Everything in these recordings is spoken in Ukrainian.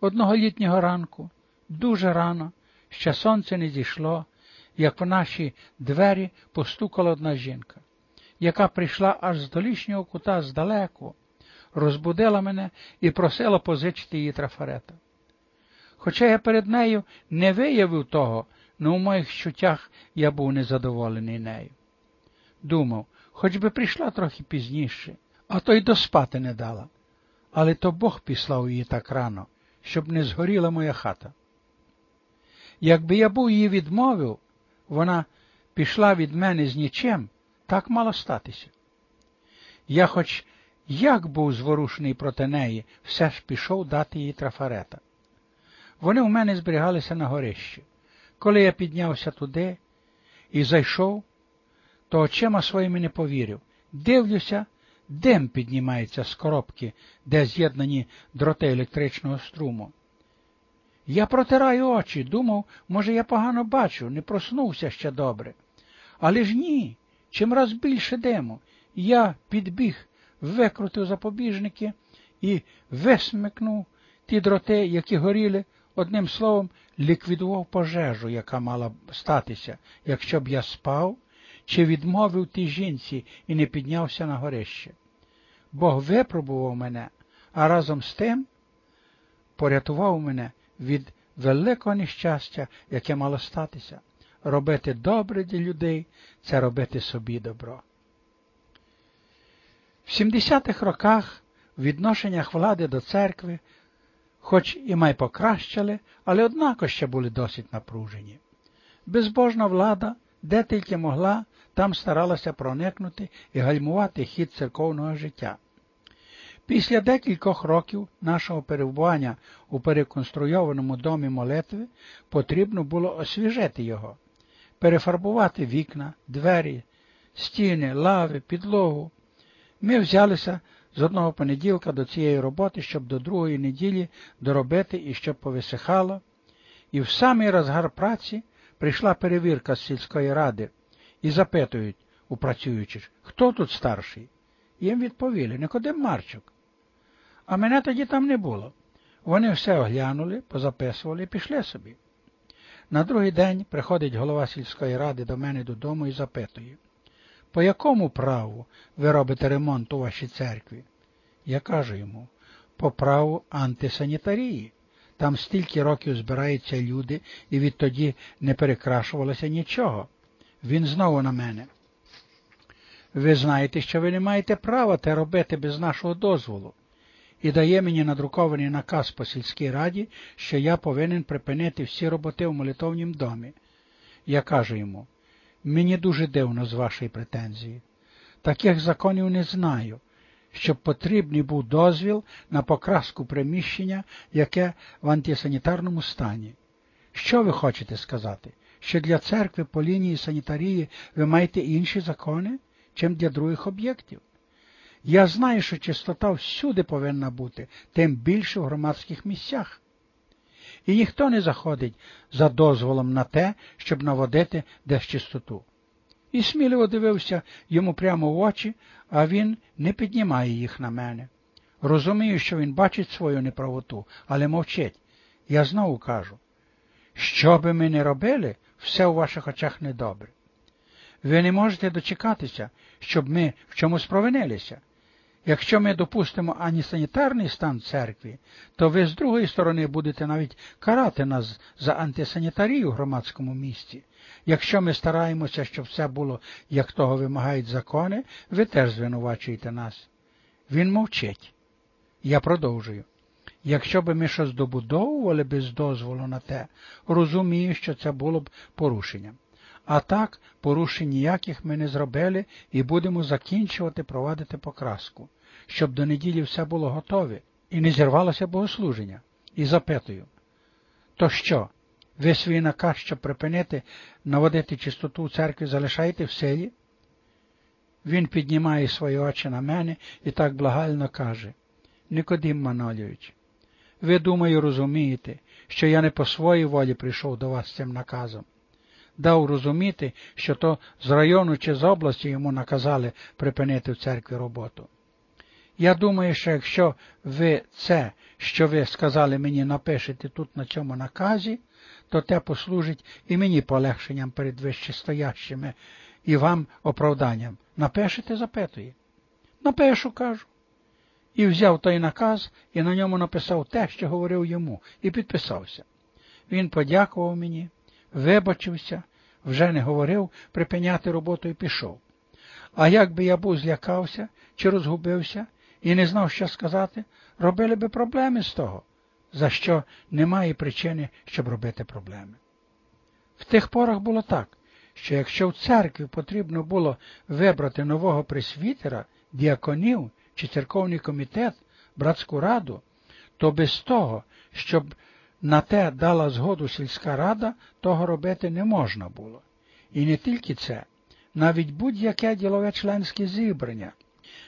Одного літнього ранку, дуже рано, ще сонце не зійшло, як в наші двері постукала одна жінка, яка прийшла аж з долішнього кута здалеку, розбудила мене і просила позичити її трафарета. Хоча я перед нею не виявив того, но у моїх чуттях я був незадоволений нею. Думав, хоч би прийшла трохи пізніше, а то й доспати не дала. Але то Бог післав її так рано, щоб не згоріла моя хата. Якби я був її відмовив, вона пішла від мене з нічим, так мало статися. Я хоч як був зворушений проти неї, все ж пішов дати їй трафарета. Вони у мене зберігалися на горищі. Коли я піднявся туди і зайшов, то очима своїми не повірив. Дивлюся, дим піднімається з коробки, де з'єднані дроти електричного струму. Я протираю очі, думав, може, я погано бачу, не проснувся ще добре. Але ж ні, чим раз більше диму. Я підбіг, викрутив запобіжники і висмикнув ті дроти, які горіли, одним словом, ліквідував пожежу, яка мала статися, якщо б я спав, чи відмовив тій жінці і не піднявся на горище. Бог випробував мене, а разом з тим порятував мене від великого нещастя, яке мало статися. Робити добре для людей це робити собі добро. В 70-х роках в відношеннях влади до церкви, хоч і май покращали, але однако ще були досить напружені. Безбожна влада, де тільки могла, там старалася проникнути і гальмувати хід церковного життя. Після декількох років нашого перебування у переконструйованому домі молитви потрібно було освіжити його, перефарбувати вікна, двері, стіни, лави, підлогу. Ми взялися з одного понеділка до цієї роботи, щоб до другої неділі доробити і щоб повисихало. І в самий розгар праці прийшла перевірка з сільської ради і запитують у працюючих, хто тут старший? Їм відповіли Никодим Марчук. А мене тоді там не було. Вони все оглянули, позаписували і пішли собі. На другий день приходить голова сільської ради до мене додому і запитує, по якому праву ви робите ремонт у вашій церкві? Я кажу йому, по праву антисанітарії. Там стільки років збираються люди, і відтоді не перекрашувалося нічого. Він знову на мене. Ви знаєте, що ви не маєте права те робити без нашого дозволу і дає мені надрукований наказ по сільській раді, що я повинен припинити всі роботи в молитовнім домі. Я кажу йому, мені дуже дивно з вашої претензії. Таких законів не знаю, щоб потрібний був дозвіл на покраску приміщення, яке в антисанітарному стані. Що ви хочете сказати? Що для церкви по лінії санітарії ви маєте інші закони, чим для других об'єктів? Я знаю, що чистота всюди повинна бути, тим більше в громадських місцях. І ніхто не заходить за дозволом на те, щоб наводити десь чистоту. І сміливо дивився йому прямо в очі, а він не піднімає їх на мене. Розумію, що він бачить свою неправоту, але мовчить. Я знову кажу, що би ми не робили, все у ваших очах недобре. Ви не можете дочекатися, щоб ми в чомусь провинилися. Якщо ми допустимо ані санітарний стан церкві, то ви з другої сторони будете навіть карати нас за антисанітарію в громадському місці. Якщо ми стараємося, щоб все було, як того вимагають закони, ви теж звинувачуєте нас. Він мовчить. Я продовжую. Якщо би ми щось добудовували без дозволу на те, розумію, що це було б порушенням. А так, порушень ніяких ми не зробили і будемо закінчувати провадити покраску щоб до неділі все було готове і не зірвалося богослуження. І запитую, то що, ви свій наказ, щоб припинити наводити чистоту в церкві, залишаєте в селі? Він піднімає свої очі на мене і так благально каже Никодим Манолійович, ви, думаю, розумієте, що я не по своїй волі прийшов до вас з цим наказом. Дав розуміти, що то з району чи з області йому наказали припинити в церкві роботу. Я думаю, що якщо ви це, що ви сказали мені, напишете тут на цьому наказі, то те послужить і мені полегшенням перед вищестоящими і вам оправданням. Напишете, запитує. Напишу, кажу. І взяв той наказ і на ньому написав те, що говорив йому, і підписався. Він подякував мені, вибачився, вже не говорив припиняти роботу і пішов. А як би я був злякався чи розгубився і не знав, що сказати, робили би проблеми з того, за що немає причини, щоб робити проблеми. В тих порах було так, що якщо в церкві потрібно було вибрати нового присвітера, діаконів чи церковний комітет, братську раду, то без того, щоб на те дала згоду сільська рада, того робити не можна було. І не тільки це, навіть будь-яке ділове членське зібрання,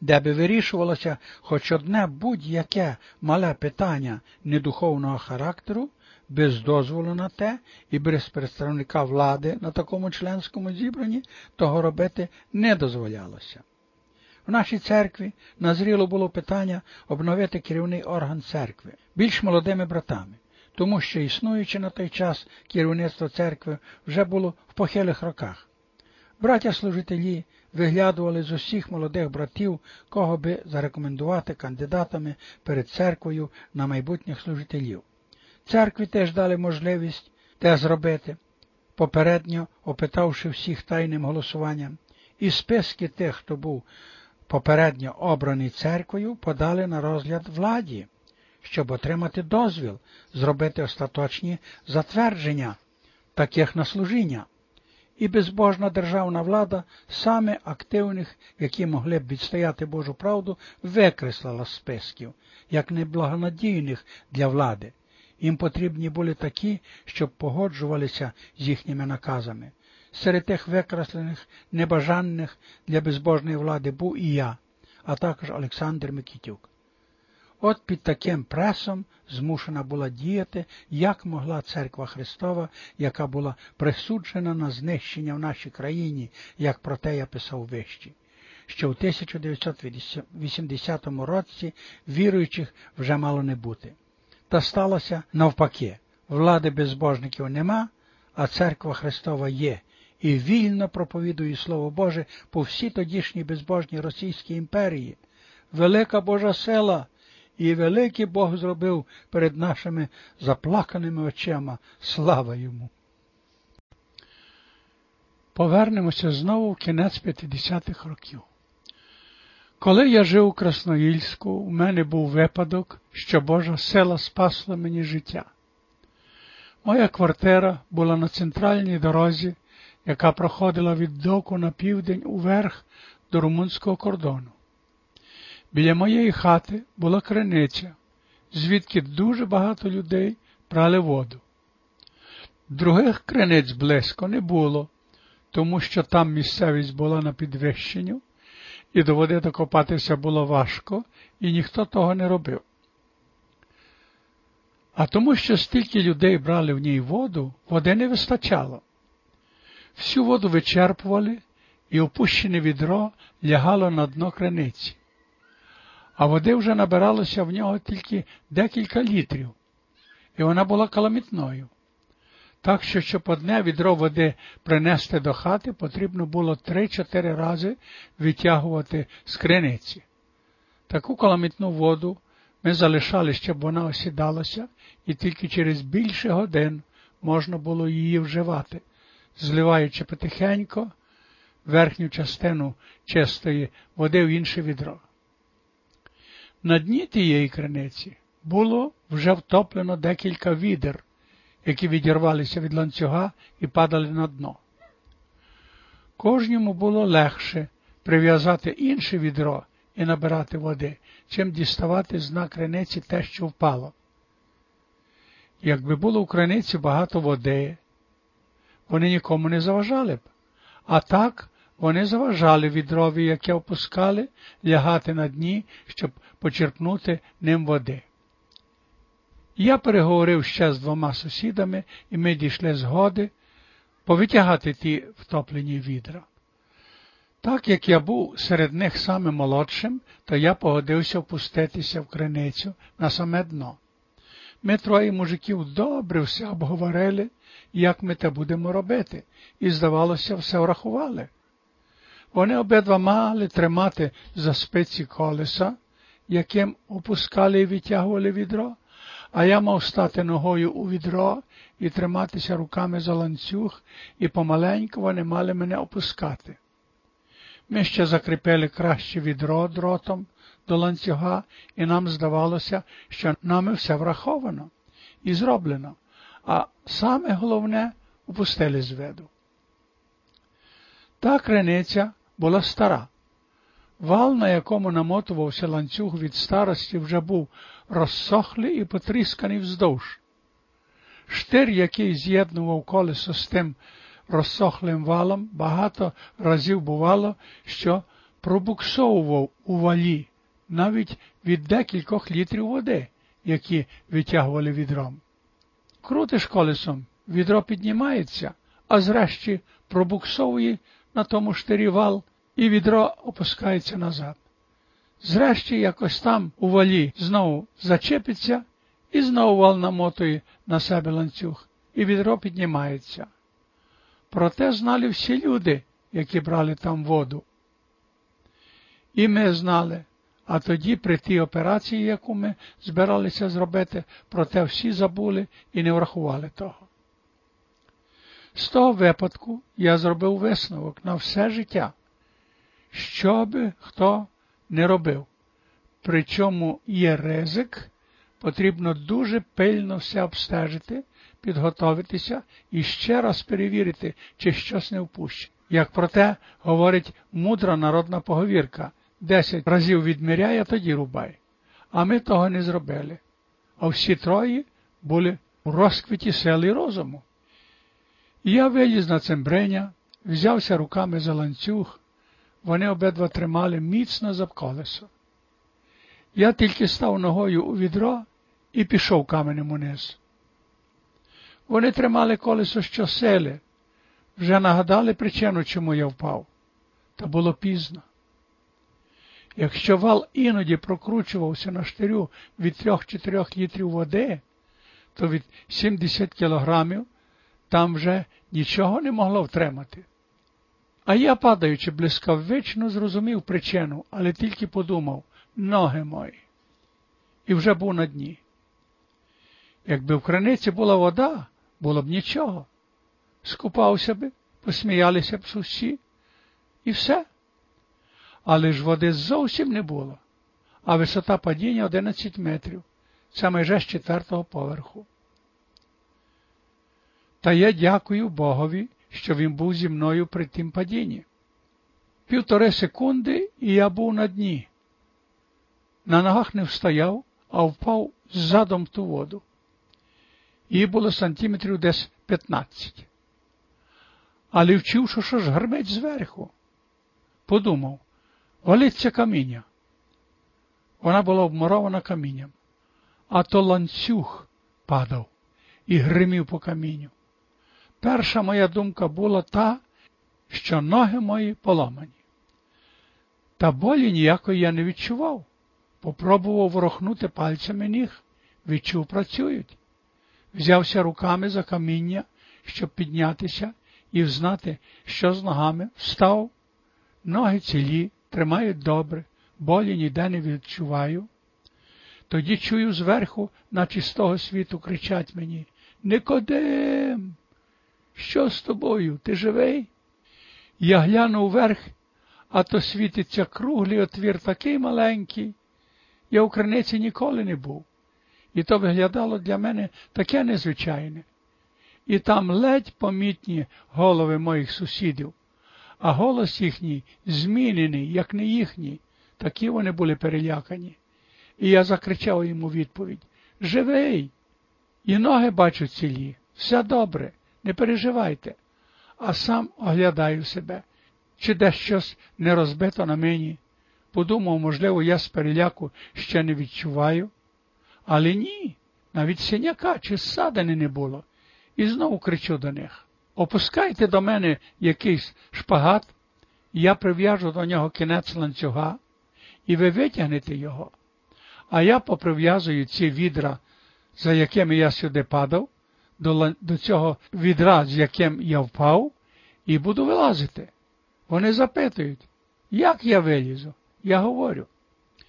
де би вирішувалося хоч одне будь-яке мале питання недуховного характеру, без дозволу на те і без представника влади на такому членському зібранні того робити не дозволялося. В нашій церкві назріло було питання обновити керівний орган церкви більш молодими братами, тому що існуючи на той час керівництво церкви вже було в похилих роках. Браття служителі виглядували з усіх молодих братів, кого би зарекомендувати кандидатами перед церквою на майбутніх служителів. Церкві теж дали можливість те зробити, попередньо опитавши всіх тайним голосуванням, і списки тих, хто був попередньо обраний церквою, подали на розгляд владі, щоб отримати дозвіл, зробити остаточні затвердження таких на служіння. І безбожна державна влада саме активних, які могли б відстояти Божу правду, викреслила з списків, як неблагонадійних для влади. Їм потрібні були такі, щоб погоджувалися з їхніми наказами. Серед тих викреслених, небажаних для безбожної влади був і я, а також Олександр Микітюк. От під таким пресом змушена була діяти, як могла церква Христова, яка була присуджена на знищення в нашій країні, як про те я писав вище, що в 1980 році віруючих вже мало не бути. Та сталося навпаки, влади безбожників нема, а церква Христова є, і вільно проповідує Слово Боже по всій тодішній безбожній Російській імперії. Велика Божа села і великий Бог зробив перед нашими заплаканими очима. Слава йому. Повернемося знову в кінець 50-х років. Коли я жив у Красноїльську, у мене був випадок, що Божа сила спасла мені життя. Моя квартира була на центральній дорозі, яка проходила від доку на південь уверх до румунського кордону. Біля моєї хати була криниця, звідки дуже багато людей брали воду. Других криниць близько не було, тому що там місцевість була на підвищенню, і до води докопатися було важко, і ніхто того не робив. А тому, що стільки людей брали в ній воду, води не вистачало. Всю воду вичерпували, і опущене відро лягало на дно криниці а води вже набиралося в нього тільки декілька літрів, і вона була каламітною. Так що, щоб одне відро води принести до хати, потрібно було три-чотири рази витягувати з криниці. Таку каламітну воду ми залишали, щоб вона осідалася, і тільки через більше годин можна було її вживати, зливаючи потихенько верхню частину чистої води в інше відро. На дні тієї криниці було вже втоплено декілька відер, які відірвалися від ланцюга і падали на дно. Кожному було легше прив'язати інше відро і набирати води, чим діставати з дна криниці те, що впало. Якби було в криниці багато води, вони нікому не заважали б, а так вони заважали відрові, яке опускали, лягати на дні, щоб почерпнути ним води. Я переговорив ще з двома сусідами, і ми дійшли згоди повитягати ті втоплені відра. Так як я був серед них самим молодшим, то я погодився впуститися в криницю на саме дно. Ми троє мужиків добре все обговорили, як ми те будемо робити, і, здавалося, все врахували. Вони обидва мали тримати за спиці колеса, яким опускали і витягували відро, а я мав стати ногою у відро і триматися руками за ланцюг, і помаленьку вони мали мене опускати. Ми ще закріпили краще відро дротом до ланцюга, і нам здавалося, що нами все враховано і зроблено, а саме головне упустили з виду. Та криниця була стара. Вал, на якому намотувався ланцюг від старості, вже був розсохлий і потрісканий вздовж. Штир, який з'єднував колесо з тим розсохлим валом, багато разів бувало, що пробуксовував у валі навіть від декількох літрів води, які витягували відром. Крутиш колесом, відро піднімається, а зрешті пробуксовує на тому штирі вал, і відро опускається назад. Зрешті якось там у валі знову зачепиться і знову вал намотує на себе ланцюг, і відро піднімається. Проте знали всі люди, які брали там воду. І ми знали, а тоді при тій операції, яку ми збиралися зробити, проте всі забули і не врахували того. З того випадку я зробив висновок на все життя, що би хто не робив. Причому є ризик, потрібно дуже пильно все обстежити, підготовитися і ще раз перевірити, чи щось не впущено. Як про те говорить мудра народна поговірка десять разів відміряй, а тоді рубай. А ми того не зробили. А всі троє були у розквіті сили розуму. І я виліз на цембреня, взявся руками за ланцюг, вони обидва тримали міцно за колесо. Я тільки став ногою у відро і пішов каменем униз. Вони тримали колесо щосили, вже нагадали причину, чому я впав. Та було пізно. Якщо вал іноді прокручувався на штирю від 3-4 літрів води, то від 70 кілограмів там вже нічого не могло втримати. А я, падаючи блискавично, зрозумів причину, але тільки подумав ноги мої. І вже був на дні. Якби в краниці була вода, було б нічого. Скупався би, посміялися б сусі, і все. Але ж води зовсім не було, а висота падіння 11 метрів, це майже з четвертого поверху. Та я дякую Богові, що він був зі мною при тім падінні. Півтори секунди, і я був на дні. На ногах не встояв, а впав задом ту воду. Її було сантиметрів десь 15. Але вчив, що ж герметь зверху. Подумав, валиться каміння. Вона була обмурована камінням, а то ланцюг падав і гримів по камінню. Перша моя думка була та, що ноги мої поламані. Та болі ніякої я не відчував. Попробував ворохнути пальцями ніг, відчув, працюють. Взявся руками за каміння, щоб піднятися і взнати, що з ногами встав. Ноги цілі, тримають добре, болі ніде не відчуваю. Тоді чую зверху, наче з того світу кричать мені Никодим! Що з тобою? Ти живий? Я гляну вверх, а то світиться круглий отвір такий маленький. Я у криниці ніколи не був. І то виглядало для мене таке незвичайне. І там ледь помітні голови моїх сусідів, а голос їхній змінений, як не їхній. Такі вони були перелякані. І я закричав йому відповідь Живий! І ноги бачу цілі, все добре не переживайте, а сам оглядаю себе, чи десь щось не розбито на мені. Подумав, можливо, я з переляку ще не відчуваю. Але ні, навіть синяка чи ссадини не було. І знову кричу до них Опускайте до мене якийсь шпагат, я прив'яжу до нього кінець ланцюга, і ви витягнете його, а я поприв'язую ці відра, за якими я сюди падав, до, до цього відра, з яким я впав, і буду вилазити. Вони запитують, як я вилізу? Я говорю,